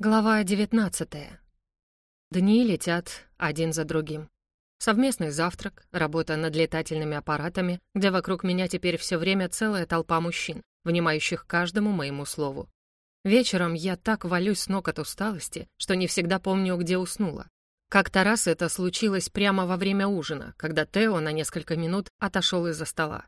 Глава 19. Дни летят один за другим. Совместный завтрак, работа над летательными аппаратами, где вокруг меня теперь все время целая толпа мужчин, внимающих каждому моему слову. Вечером я так валюсь с ног от усталости, что не всегда помню, где уснула. Как-то раз это случилось прямо во время ужина, когда Тео на несколько минут отошел из-за стола.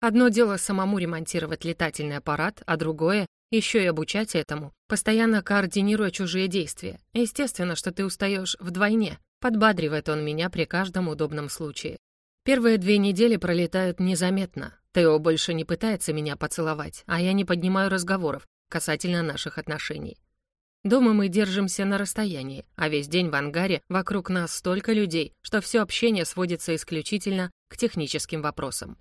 Одно дело самому ремонтировать летательный аппарат, а другое еще и обучать этому, постоянно координируя чужие действия. Естественно, что ты устаешь вдвойне. Подбадривает он меня при каждом удобном случае. Первые две недели пролетают незаметно. Тео больше не пытается меня поцеловать, а я не поднимаю разговоров касательно наших отношений. Дома мы держимся на расстоянии, а весь день в ангаре вокруг нас столько людей, что все общение сводится исключительно к техническим вопросам.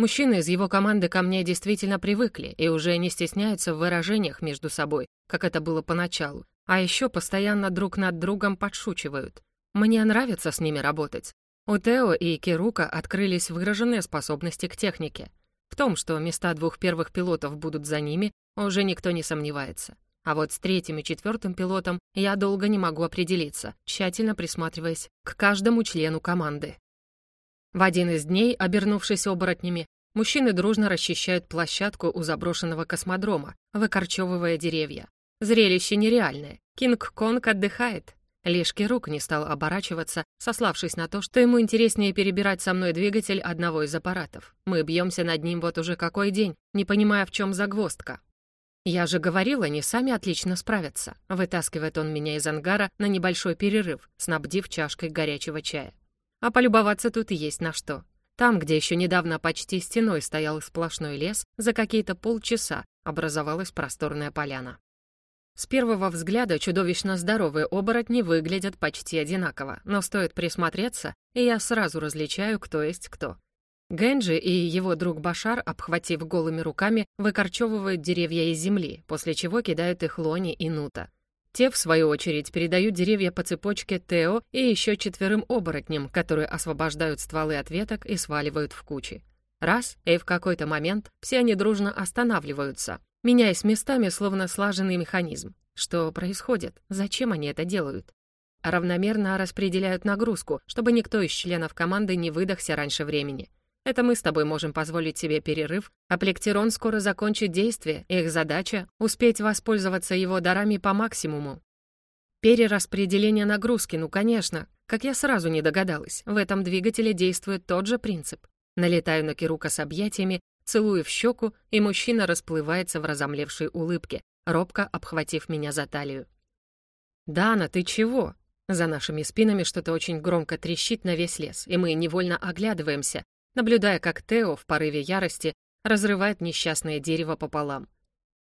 Мужчины из его команды ко мне действительно привыкли и уже не стесняются в выражениях между собой, как это было поначалу, а еще постоянно друг над другом подшучивают. Мне нравится с ними работать. У Тео и Кирука открылись выраженные способности к технике. В том, что места двух первых пилотов будут за ними, уже никто не сомневается. А вот с третьим и четвертым пилотом я долго не могу определиться, тщательно присматриваясь к каждому члену команды. В один из дней, обернувшись оборотнями, мужчины дружно расчищают площадку у заброшенного космодрома, выкорчевывая деревья. Зрелище нереальное. Кинг-Конг отдыхает. Лишь Кирук не стал оборачиваться, сославшись на то, что ему интереснее перебирать со мной двигатель одного из аппаратов. Мы бьемся над ним вот уже какой день, не понимая, в чем загвоздка. «Я же говорила, они сами отлично справятся», вытаскивает он меня из ангара на небольшой перерыв, снабдив чашкой горячего чая. А полюбоваться тут есть на что. Там, где еще недавно почти стеной стоял сплошной лес, за какие-то полчаса образовалась просторная поляна. С первого взгляда чудовищно здоровые оборотни выглядят почти одинаково, но стоит присмотреться, и я сразу различаю, кто есть кто. Генджи и его друг Башар, обхватив голыми руками, выкорчевывают деревья из земли, после чего кидают их Лони и Нута. Те, в свою очередь, передают деревья по цепочке Тео и еще четверым оборотням, которые освобождают стволы от веток и сваливают в кучи. Раз, и в какой-то момент все они дружно останавливаются, меняясь местами, словно слаженный механизм. Что происходит? Зачем они это делают? Равномерно распределяют нагрузку, чтобы никто из членов команды не выдохся раньше времени. Это мы с тобой можем позволить себе перерыв, а Плектерон скоро закончит действие, их задача — успеть воспользоваться его дарами по максимуму. Перераспределение нагрузки, ну, конечно, как я сразу не догадалась, в этом двигателе действует тот же принцип. Налетаю на Кирука с объятиями, целую в щеку, и мужчина расплывается в разомлевшей улыбке, робко обхватив меня за талию. «Дана, ты чего?» За нашими спинами что-то очень громко трещит на весь лес, и мы невольно оглядываемся, наблюдая, как Тео в порыве ярости разрывает несчастное дерево пополам.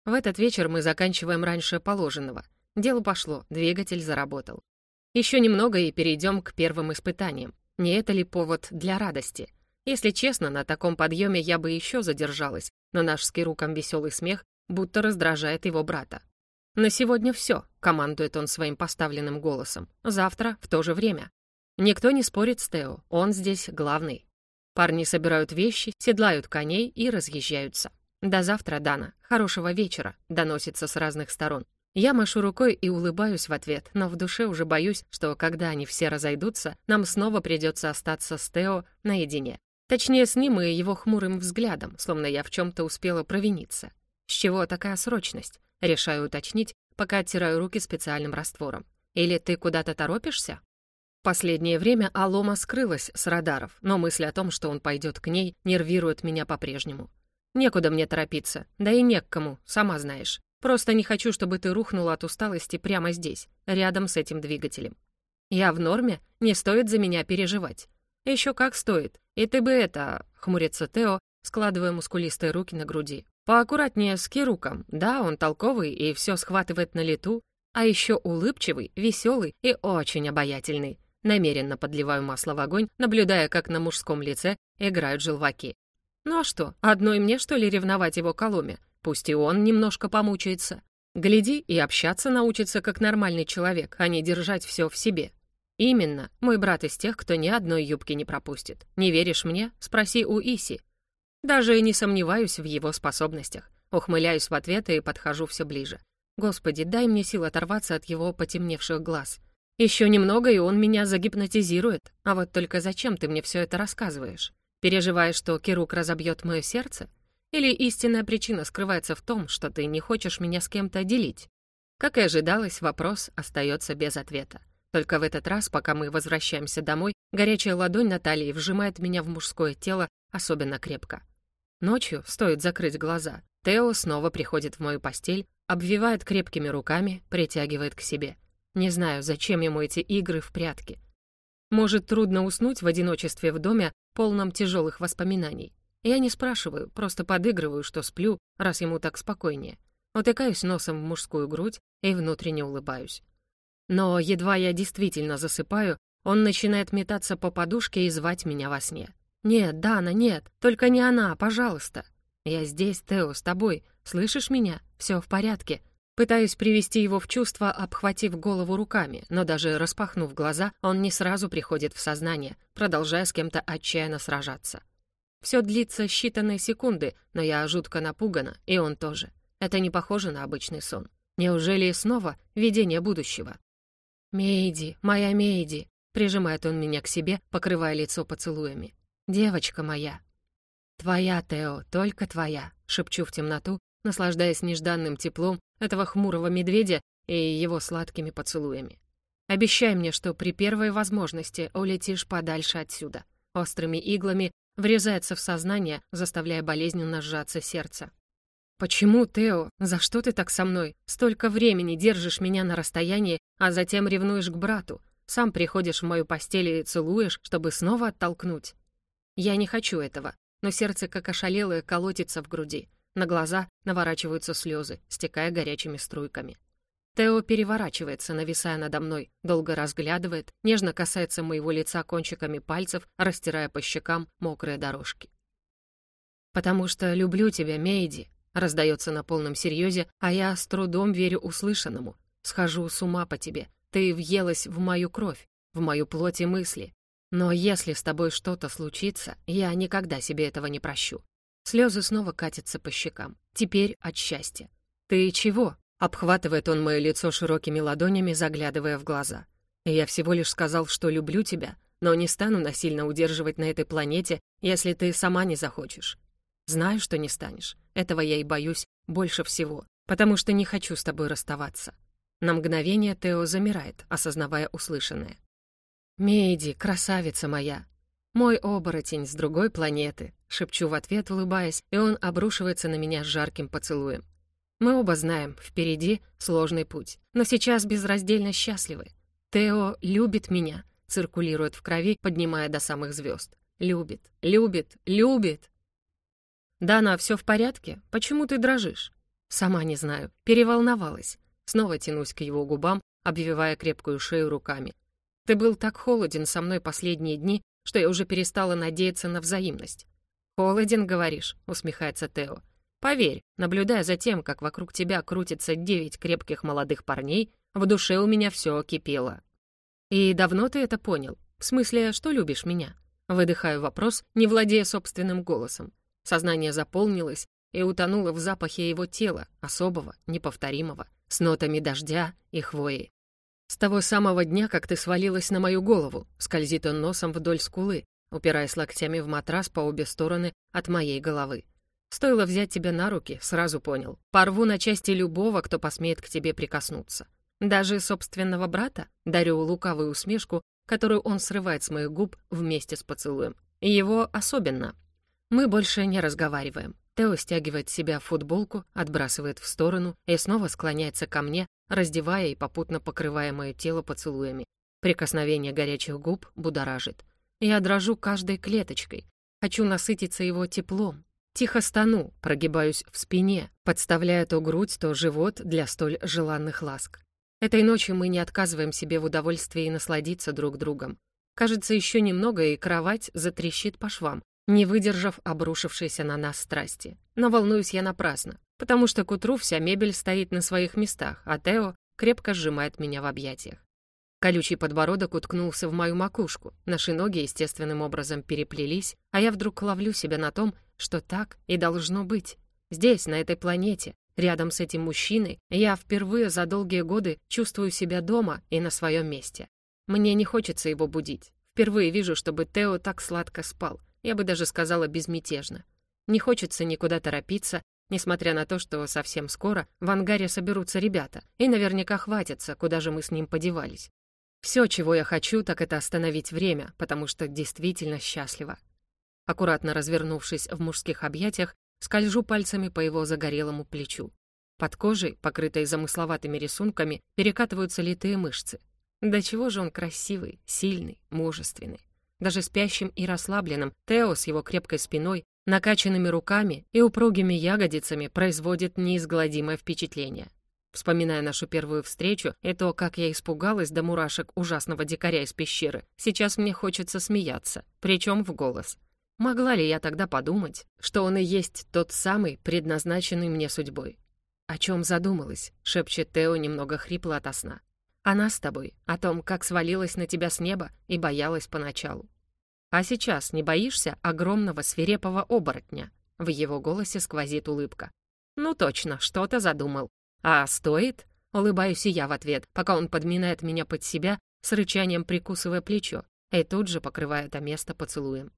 В этот вечер мы заканчиваем раньше положенного. Дело пошло, двигатель заработал. Еще немного и перейдем к первым испытаниям. Не это ли повод для радости? Если честно, на таком подъеме я бы еще задержалась, но наш с Кируком веселый смех будто раздражает его брата. «На сегодня все», — командует он своим поставленным голосом. «Завтра в то же время». Никто не спорит с Тео, он здесь главный. Парни собирают вещи, седлают коней и разъезжаются. «До завтра, Дана. Хорошего вечера», — доносится с разных сторон. Я машу рукой и улыбаюсь в ответ, но в душе уже боюсь, что когда они все разойдутся, нам снова придется остаться с Тео наедине. Точнее, с ним и его хмурым взглядом, словно я в чем-то успела провиниться. С чего такая срочность? Решаю уточнить, пока оттираю руки специальным раствором. Или ты куда-то торопишься? Последнее время Алома скрылась с радаров, но мысль о том, что он пойдет к ней, нервирует меня по-прежнему. Некуда мне торопиться, да и не к кому, сама знаешь. Просто не хочу, чтобы ты рухнула от усталости прямо здесь, рядом с этим двигателем. Я в норме, не стоит за меня переживать. Еще как стоит. И ты бы это, хмурится Тео, складывая мускулистые руки на груди. Поаккуратнее с Кируком. Да, он толковый и все схватывает на лету, а еще улыбчивый, веселый и очень обаятельный. Намеренно подливаю масло в огонь, наблюдая, как на мужском лице играют желваки. Ну а что, одной мне, что ли, ревновать его Коломе? Пусть и он немножко помучается. Гляди, и общаться научится как нормальный человек, а не держать все в себе. Именно, мой брат из тех, кто ни одной юбки не пропустит. Не веришь мне? Спроси у Иси. Даже не сомневаюсь в его способностях. Ухмыляюсь в ответ и подхожу все ближе. Господи, дай мне сил оторваться от его потемневших глаз. Еще немного, и он меня загипнотизирует. А вот только зачем ты мне все это рассказываешь? Переживаешь, что Кирук разобьет мое сердце? Или истинная причина скрывается в том, что ты не хочешь меня с кем-то делить? Как и ожидалось, вопрос остается без ответа. Только в этот раз, пока мы возвращаемся домой, горячая ладонь Натальи вжимает меня в мужское тело особенно крепко. Ночью, стоит закрыть глаза, Тео снова приходит в мою постель, обвивает крепкими руками, притягивает к себе. Не знаю, зачем ему эти игры в прятки. Может, трудно уснуть в одиночестве в доме, полном тяжелых воспоминаний. Я не спрашиваю, просто подыгрываю, что сплю, раз ему так спокойнее. Утыкаюсь носом в мужскую грудь и внутренне улыбаюсь. Но едва я действительно засыпаю, он начинает метаться по подушке и звать меня во сне. «Нет, Дана, нет, только не она, пожалуйста!» «Я здесь, Тео, с тобой. Слышишь меня? Все в порядке». Пытаюсь привести его в чувство, обхватив голову руками, но даже распахнув глаза, он не сразу приходит в сознание, продолжая с кем-то отчаянно сражаться. Все длится считанные секунды, но я жутко напугана, и он тоже. Это не похоже на обычный сон. Неужели снова видение будущего? «Мейди, моя Мейди!» — прижимает он меня к себе, покрывая лицо поцелуями. «Девочка моя!» «Твоя, Тео, только твоя», — шепчу в темноту, наслаждаясь нежданным теплом этого хмурого медведя и его сладкими поцелуями. «Обещай мне, что при первой возможности улетишь подальше отсюда». Острыми иглами врезается в сознание, заставляя болезненно сжаться сердце. «Почему, Тео? За что ты так со мной? Столько времени держишь меня на расстоянии, а затем ревнуешь к брату. Сам приходишь в мою постель и целуешь, чтобы снова оттолкнуть. Я не хочу этого но сердце, как ошалелое, колотится в груди. На глаза наворачиваются слезы, стекая горячими струйками. Тео переворачивается, нависая надо мной, долго разглядывает, нежно касается моего лица кончиками пальцев, растирая по щекам мокрые дорожки. «Потому что люблю тебя, Мейди», — раздается на полном серьезе, а я с трудом верю услышанному. «Схожу с ума по тебе. Ты въелась в мою кровь, в мою плоть и мысли. Но если с тобой что-то случится, я никогда себе этого не прощу. Слезы снова катятся по щекам. Теперь от счастья. «Ты чего?» — обхватывает он мое лицо широкими ладонями, заглядывая в глаза. «Я всего лишь сказал, что люблю тебя, но не стану насильно удерживать на этой планете, если ты сама не захочешь. Знаю, что не станешь. Этого я и боюсь больше всего, потому что не хочу с тобой расставаться». На мгновение Тео замирает, осознавая услышанное. «Мейди, красавица моя!» «Мой оборотень с другой планеты», — шепчу в ответ, улыбаясь, и он обрушивается на меня с жарким поцелуем. Мы оба знаем, впереди сложный путь, но сейчас безраздельно счастливы. Тео любит меня, циркулирует в крови, поднимая до самых звезд. Любит, любит, любит. «Дана, все в порядке? Почему ты дрожишь?» «Сама не знаю. Переволновалась». Снова тянусь к его губам, обвивая крепкую шею руками. Ты был так холоден со мной последние дни, что я уже перестала надеяться на взаимность. «Холоден, говоришь?» — усмехается Тео. «Поверь, наблюдая за тем, как вокруг тебя крутится девять крепких молодых парней, в душе у меня все кипело». «И давно ты это понял? В смысле, что любишь меня?» Выдыхаю вопрос, не владея собственным голосом. Сознание заполнилось и утонуло в запахе его тела, особого, неповторимого, с нотами дождя и хвои. «С того самого дня, как ты свалилась на мою голову», скользит он носом вдоль скулы, упираясь локтями в матрас по обе стороны от моей головы. «Стоило взять тебя на руки, сразу понял. Порву на части любого, кто посмеет к тебе прикоснуться. Даже собственного брата?» Дарю лукавую усмешку, которую он срывает с моих губ вместе с поцелуем. Его особенно. Мы больше не разговариваем. Тео стягивает с себя футболку, отбрасывает в сторону и снова склоняется ко мне, раздевая и попутно покрывая мое тело поцелуями. Прикосновение горячих губ будоражит. Я дрожу каждой клеточкой. Хочу насытиться его теплом. Тихо стану, прогибаюсь в спине, подставляя то грудь, то живот для столь желанных ласк. Этой ночью мы не отказываем себе в удовольствии насладиться друг другом. Кажется, еще немного, и кровать затрещит по швам, не выдержав обрушившейся на нас страсти. Но волнуюсь я напрасно, потому что к утру вся мебель стоит на своих местах, а Тео крепко сжимает меня в объятиях. Колючий подбородок уткнулся в мою макушку, наши ноги естественным образом переплелись, а я вдруг ловлю себя на том, что так и должно быть. Здесь, на этой планете, Рядом с этим мужчиной я впервые за долгие годы чувствую себя дома и на своем месте. Мне не хочется его будить. Впервые вижу, чтобы Тео так сладко спал. Я бы даже сказала безмятежно. Не хочется никуда торопиться, несмотря на то, что совсем скоро в ангаре соберутся ребята, и наверняка хватится, куда же мы с ним подевались. Все, чего я хочу, так это остановить время, потому что действительно счастлива. Аккуратно развернувшись в мужских объятиях, скольжу пальцами по его загорелому плечу. Под кожей, покрытой замысловатыми рисунками, перекатываются литые мышцы. Да чего же он красивый, сильный, мужественный. Даже спящим и расслабленным Тео с его крепкой спиной, накачанными руками и упругими ягодицами производит неизгладимое впечатление. Вспоминая нашу первую встречу и то, как я испугалась до мурашек ужасного дикаря из пещеры, сейчас мне хочется смеяться, причем в голос. Могла ли я тогда подумать, что он и есть тот самый, предназначенный мне судьбой? «О чем задумалась?» — шепчет Тео немного хрипло ото сна. «Она с тобой, о том, как свалилась на тебя с неба и боялась поначалу. А сейчас не боишься огромного свирепого оборотня?» В его голосе сквозит улыбка. «Ну точно, что-то задумал. А стоит?» Улыбаюсь и я в ответ, пока он подминает меня под себя, с рычанием прикусывая плечо, и тут же покрывая это место поцелуем.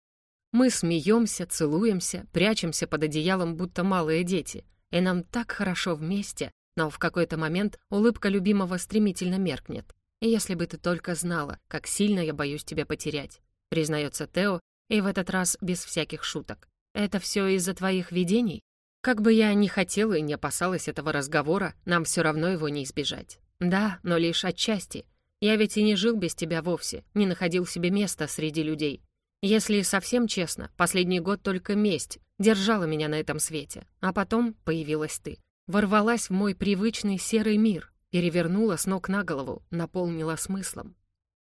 Мы смеемся, целуемся, прячемся под одеялом, будто малые дети. И нам так хорошо вместе, но в какой-то момент улыбка любимого стремительно меркнет. И если бы ты только знала, как сильно я боюсь тебя потерять, признается Тео, и в этот раз без всяких шуток. Это все из-за твоих видений? Как бы я ни хотела и не опасалась этого разговора, нам все равно его не избежать. Да, но лишь отчасти. Я ведь и не жил без тебя вовсе, не находил себе места среди людей. Если совсем честно, последний год только месть держала меня на этом свете, а потом появилась ты. Ворвалась в мой привычный серый мир, перевернула с ног на голову, наполнила смыслом.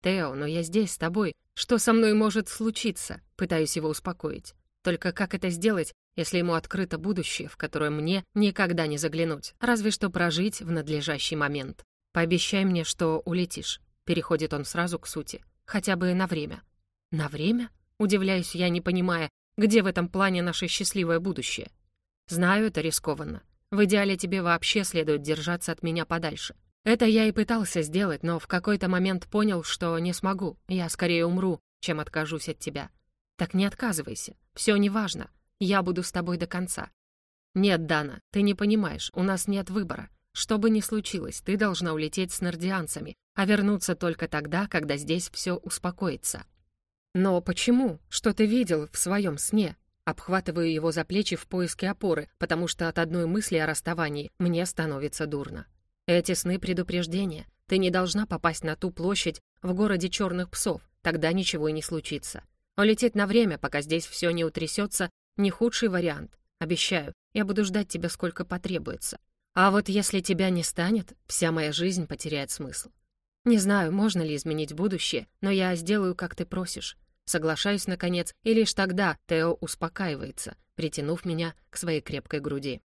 «Тео, но я здесь с тобой. Что со мной может случиться?» Пытаюсь его успокоить. Только как это сделать, если ему открыто будущее, в которое мне никогда не заглянуть, разве что прожить в надлежащий момент? Пообещай мне, что улетишь. Переходит он сразу к сути. Хотя бы на время. На время? Удивляюсь я, не понимая, где в этом плане наше счастливое будущее. Знаю, это рискованно. В идеале тебе вообще следует держаться от меня подальше. Это я и пытался сделать, но в какой-то момент понял, что не смогу. Я скорее умру, чем откажусь от тебя. Так не отказывайся. Все неважно. Я буду с тобой до конца. Нет, Дана, ты не понимаешь, у нас нет выбора. Что бы ни случилось, ты должна улететь с нардианцами, а вернуться только тогда, когда здесь все успокоится. «Но почему? Что ты видел в своем сне?» Обхватываю его за плечи в поиске опоры, потому что от одной мысли о расставании мне становится дурно. Эти сны предупреждения. Ты не должна попасть на ту площадь в городе черных псов, тогда ничего и не случится. Улететь на время, пока здесь все не утрясется, не худший вариант. Обещаю, я буду ждать тебя сколько потребуется. А вот если тебя не станет, вся моя жизнь потеряет смысл. Не знаю, можно ли изменить будущее, но я сделаю, как ты просишь. Соглашаюсь, наконец, и лишь тогда Тео успокаивается, притянув меня к своей крепкой груди.